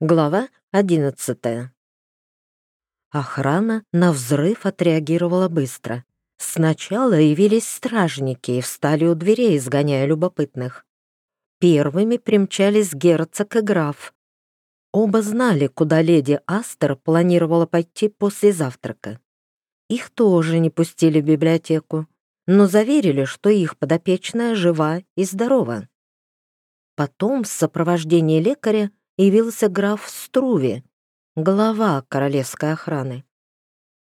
Глава одиннадцатая. Охрана на взрыв отреагировала быстро. Сначала явились стражники и встали у дверей, изгоняя любопытных. Первыми примчались герцог и граф. Оба знали, куда леди Астер планировала пойти после завтрака. Их тоже не пустили в библиотеку, но заверили, что их подопечная жива и здорова. Потом в сопровождении лекаря явился граф Струви, глава королевской охраны.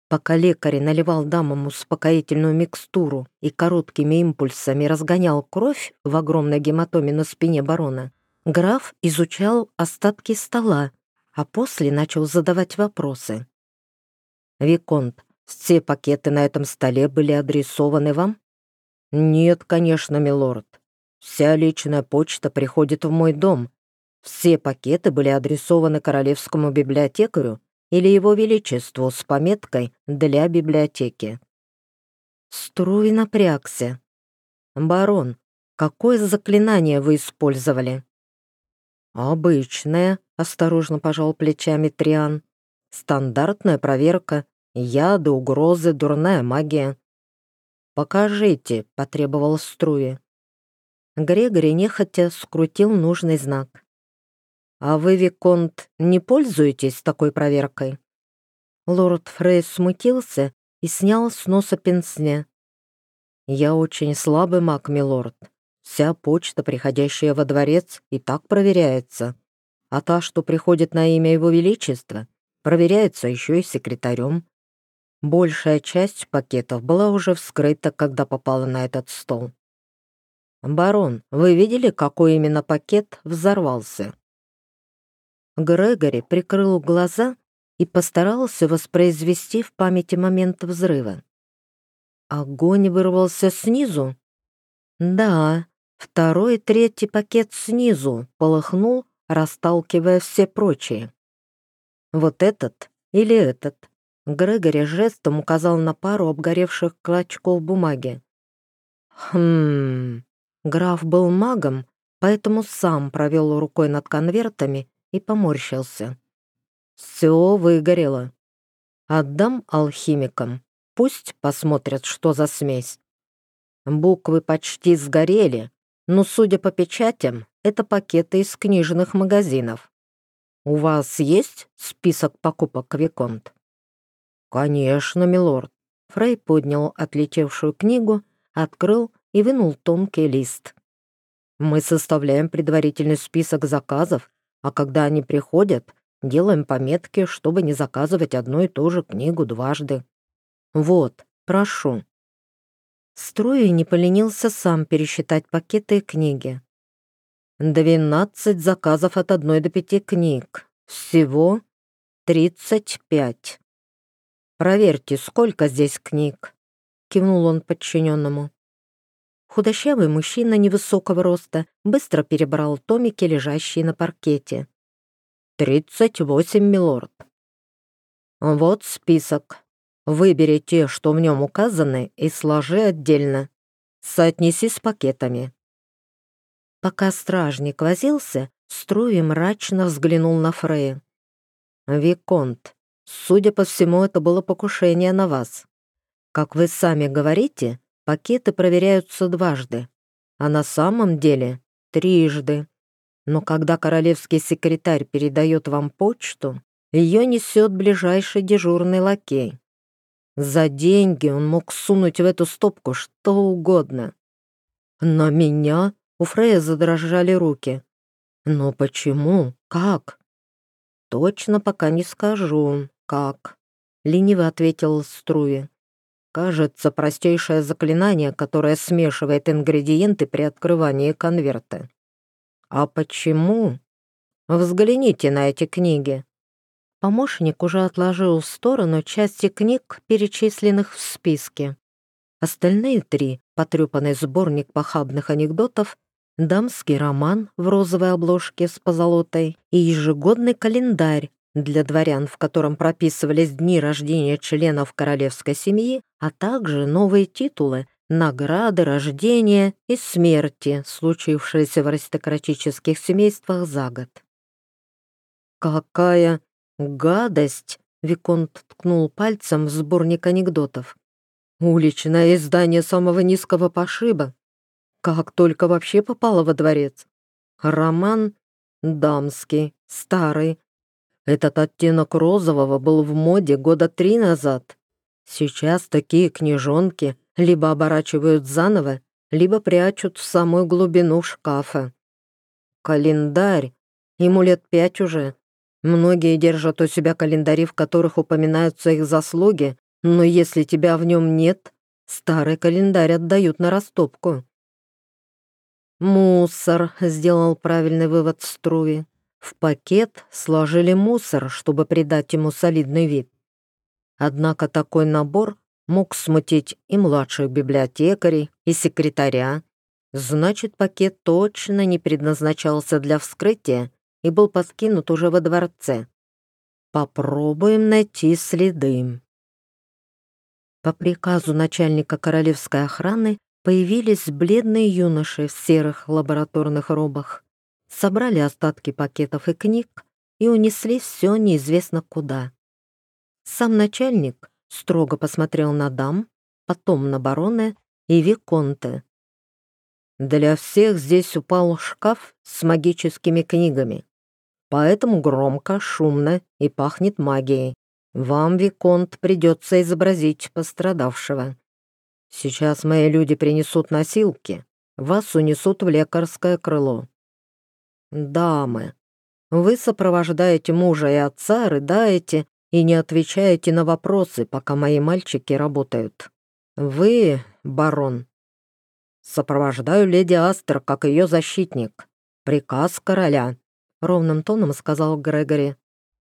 Пока лекарь наливал дамам успокоительную микстуру и короткими импульсами разгонял кровь в огромной гематоме на спине барона, граф изучал остатки стола, а после начал задавать вопросы. «Виконт, все пакеты на этом столе были адресованы вам?» «Нет, конечно, милорд. Вся личная почта приходит в мой дом, все пакеты были адресованы королевскому библиотекарю или его величеству с пометкой «Для библиотеки». Струй напрягся. «Барон, какое заклинание вы использовали?» «Обычное», — осторожно пожал плечами Триан. «Стандартная проверка. Яды, угрозы, дурная магия». «Покажите», — потребовал Струи. Грегори нехотя скрутил нужный знак. «А вы, Виконт, не пользуетесь такой проверкой?» Лорд Фрей смутился и снял с носа пенсне. «Я очень слабый маг, милорд. Вся почта, приходящая во дворец, и так проверяется. А та, что приходит на имя Его Величества, проверяется еще и секретарем. Большая часть пакетов была уже вскрыта, когда попала на этот стол. «Барон, вы видели, какой именно пакет взорвался?» Грегори прикрыл глаза и постарался воспроизвести в памяти момент взрыва. Огонь вырвался снизу? Да, второй и третий пакет снизу полыхнул, расталкивая все прочие. Вот этот или этот? Грегори жестом указал на пару обгоревших клочков бумаги. Хм... Граф был магом, поэтому сам провел рукой над конвертами и поморщился. «Все выгорело. Отдам алхимикам. Пусть посмотрят, что за смесь. Буквы почти сгорели, но, судя по печатям, это пакеты из книжных магазинов. У вас есть список покупок, Виконт?» «Конечно, милорд». Фрей поднял отлетевшую книгу, открыл и вынул тонкий лист. «Мы составляем предварительный список заказов а когда они приходят, делаем пометки, чтобы не заказывать одну и ту же книгу дважды. Вот, прошу». Строй не поленился сам пересчитать пакеты и книги. «Двенадцать заказов от одной до пяти книг. Всего тридцать пять. Проверьте, сколько здесь книг?» Кивнул он подчиненному. Худощавый мужчина невысокого роста быстро перебрал томики, лежащие на паркете. «Тридцать восемь, милорд». «Вот список. Выбери те, что в нем указаны, и сложи отдельно. Соотнеси с пакетами». Пока стражник возился, Струи мрачно взглянул на Фрея. «Виконт, судя по всему, это было покушение на вас. Как вы сами говорите, пакеты проверяются дважды, а на самом деле трижды. Но когда королевский секретарь передает вам почту, ее несет ближайший дежурный лакей. За деньги он мог сунуть в эту стопку что угодно. На меня у Фрея задрожали руки. Но почему? Как? Точно пока не скажу, как. Лениво ответил Струи. Кажется, простейшее заклинание, которое смешивает ингредиенты при открывании конверта. А почему? Взгляните на эти книги. Помощник уже отложил в сторону части книг, перечисленных в списке. Остальные три — потрепанный сборник похабных анекдотов, дамский роман в розовой обложке с позолотой и ежегодный календарь для дворян, в котором прописывались дни рождения членов королевской семьи, а также новые титулы, награды, рождения и смерти, случившиеся в аристократических семействах за год. «Какая гадость!» — Виконт ткнул пальцем в сборник анекдотов. «Уличное издание самого низкого пошиба. Как только вообще попало во дворец. Роман дамский, старый. Этот оттенок розового был в моде года три назад. Сейчас такие книжонки либо оборачивают заново, либо прячут в самую глубину шкафа. Календарь. Ему лет пять уже. Многие держат у себя календари, в которых упоминаются их заслуги, но если тебя в нем нет, старый календарь отдают на растопку. «Мусор», — сделал правильный вывод Струви. В пакет сложили мусор, чтобы придать ему солидный вид. Однако такой набор мог смутить и младших библиотекарей, и секретаря. Значит, пакет точно не предназначался для вскрытия и был подкинут уже во дворце. Попробуем найти следы. По приказу начальника королевской охраны появились бледные юноши в серых лабораторных робах, собрали остатки пакетов и книг и унесли все неизвестно куда. Сам начальник строго посмотрел на дам, потом на бароны и виконте. Для всех здесь упал шкаф с магическими книгами, поэтому громко, шумно и пахнет магией. Вам, Виконт, придется изобразить пострадавшего. Сейчас мои люди принесут носилки, вас унесут в лекарское крыло. Дамы, вы сопровождаете мужа и отца, рыдаете и не отвечаете на вопросы, пока мои мальчики работают. Вы, барон, сопровождаю леди Астер как ее защитник. Приказ короля, ровным тоном сказал Грегори.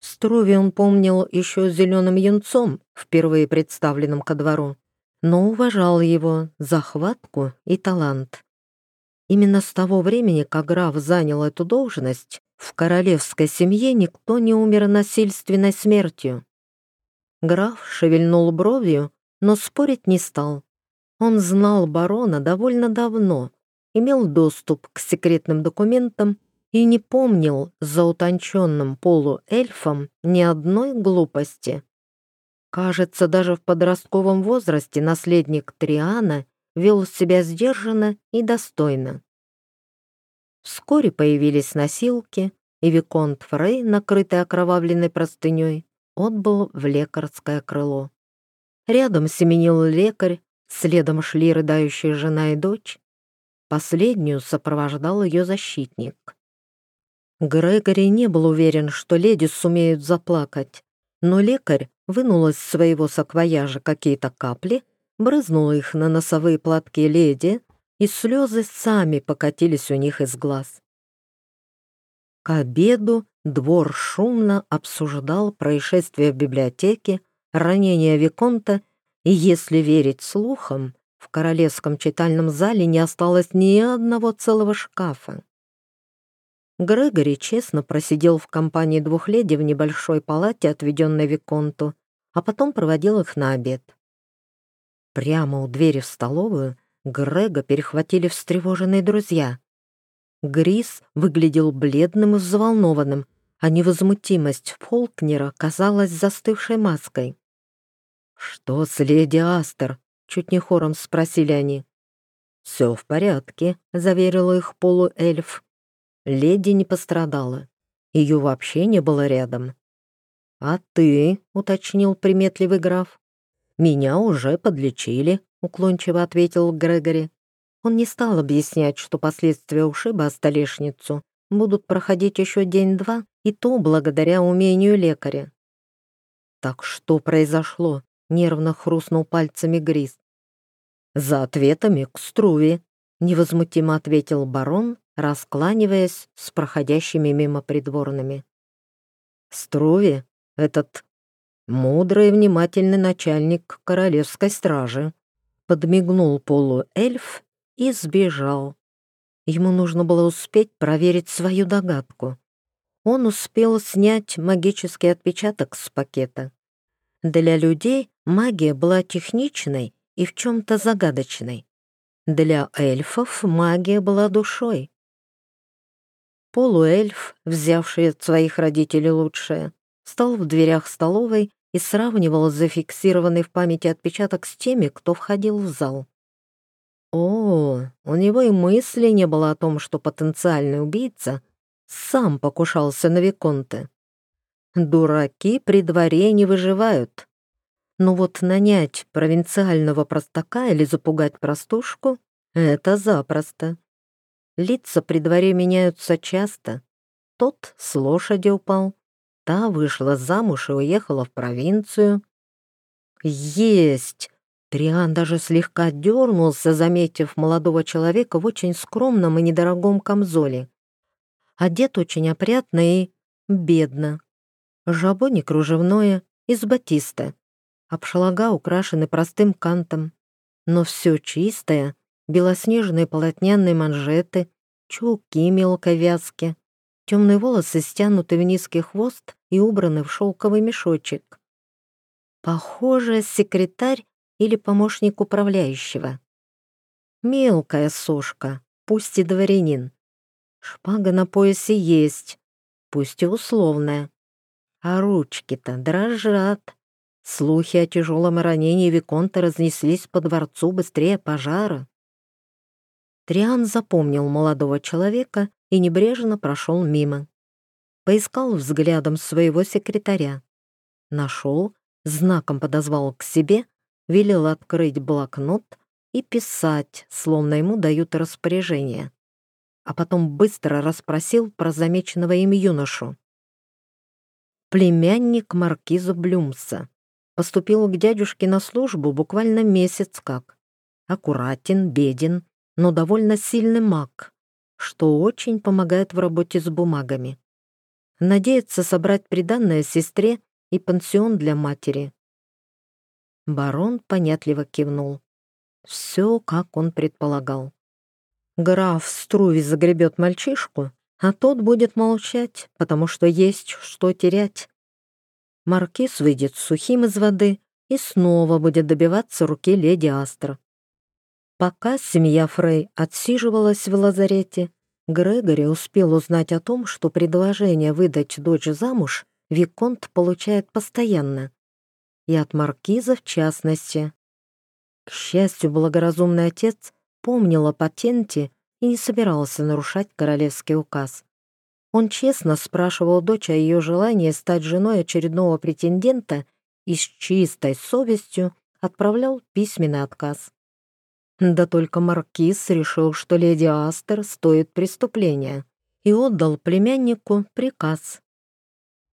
Строви он помнил еще зеленым юнцом, впервые представленным ко двору но уважал его захватку и талант. Именно с того времени, как граф занял эту должность, в королевской семье никто не умер насильственной смертью. Граф шевельнул бровью, но спорить не стал. Он знал барона довольно давно, имел доступ к секретным документам и не помнил за утонченным полуэльфом ни одной глупости. Кажется, даже в подростковом возрасте наследник Триана вел себя сдержанно и достойно. Вскоре появились носилки, и Виконт Фрей, накрытый окровавленной простыней, отбыл в лекарское крыло. Рядом семенил лекарь, следом шли рыдающая жена и дочь. Последнюю сопровождал ее защитник. Грегори не был уверен, что леди сумеют заплакать, но лекарь вынул из своего саквояжа какие-то капли, брызнул их на носовые платки леди, и слезы сами покатились у них из глаз. К обеду двор шумно обсуждал происшествие в библиотеке, ранение Виконта, и, если верить слухам, в королевском читальном зале не осталось ни одного целого шкафа. Грегори честно просидел в компании двух леди в небольшой палате, отведенной Виконту, а потом проводил их на обед. Прямо у двери в столовую Грега перехватили встревоженные друзья. Грис выглядел бледным и взволнованным, а невозмутимость Фолкнера казалась застывшей маской. «Что с леди Астер?» — чуть не хором спросили они. «Все в порядке», — заверил их полуэльф. Леди не пострадала. Ее вообще не было рядом. «А ты?» — уточнил приметливый граф. «Меня уже подлечили», — уклончиво ответил Грегори. Он не стал объяснять, что последствия ушиба о столешницу будут проходить еще день-два, и то благодаря умению лекаря. «Так что произошло?» — нервно хрустнул пальцами Грис. «За ответами к Струве», — невозмутимо ответил барон, раскланиваясь с проходящими мимо придворными. Строви, этот мудрый и внимательный начальник королевской стражи, подмигнул полуэльф и сбежал. Ему нужно было успеть проверить свою догадку. Он успел снять магический отпечаток с пакета. Для людей магия была техничной и в чем-то загадочной. Для эльфов магия была душой. Полуэльф, взявший от своих родителей лучшее, стал в дверях столовой и сравнивал зафиксированный в памяти отпечаток с теми, кто входил в зал. О, у него и мысли не было о том, что потенциальный убийца сам покушался на Виконте. Дураки при дворе не выживают. Но вот нанять провинциального простака или запугать простушку — это запросто. Лица при дворе меняются часто. Тот с лошади упал, та вышла замуж и уехала в провинцию. Есть! Триан даже слегка дернулся, заметив молодого человека в очень скромном и недорогом камзоле. Одет очень опрятно и бедно. Жабо не кружевное, из батиста. Обшлага украшены простым кантом. Но все чистое, белоснежные полотняные манжеты, чулки мелкой вязки, темные волосы стянуты в низкий хвост и убраны в шелковый мешочек. Похоже, секретарь или помощник управляющего. Мелкая сошка, пусть и дворянин. Шпага на поясе есть, пусть и условная. А ручки-то дрожат. Слухи о тяжелом ранении Виконта разнеслись по дворцу быстрее пожара. Триан запомнил молодого человека и небрежно прошел мимо. Поискал взглядом своего секретаря. Нашел, знаком подозвал к себе велел открыть блокнот и писать, словно ему дают распоряжение. А потом быстро расспросил про замеченного им юношу. Племянник маркиза Блюмса. Поступил к дядюшке на службу буквально месяц как. Аккуратен, беден, но довольно сильный маг, что очень помогает в работе с бумагами. Надеется собрать приданное сестре и пансион для матери. Барон понятливо кивнул. Все, как он предполагал. Граф Струви загребет мальчишку, а тот будет молчать, потому что есть что терять. Маркиз выйдет сухим из воды и снова будет добиваться руки леди Астра. Пока семья Фрей отсиживалась в лазарете, Грегори успел узнать о том, что предложение выдать дочь замуж Виконт получает постоянно и от маркиза в частности. К счастью, благоразумный отец помнил о патенте и не собирался нарушать королевский указ. Он честно спрашивал дочь о ее желании стать женой очередного претендента и с чистой совестью отправлял письменный отказ. Да только маркиз решил, что леди Астер стоит преступления, и отдал племяннику приказ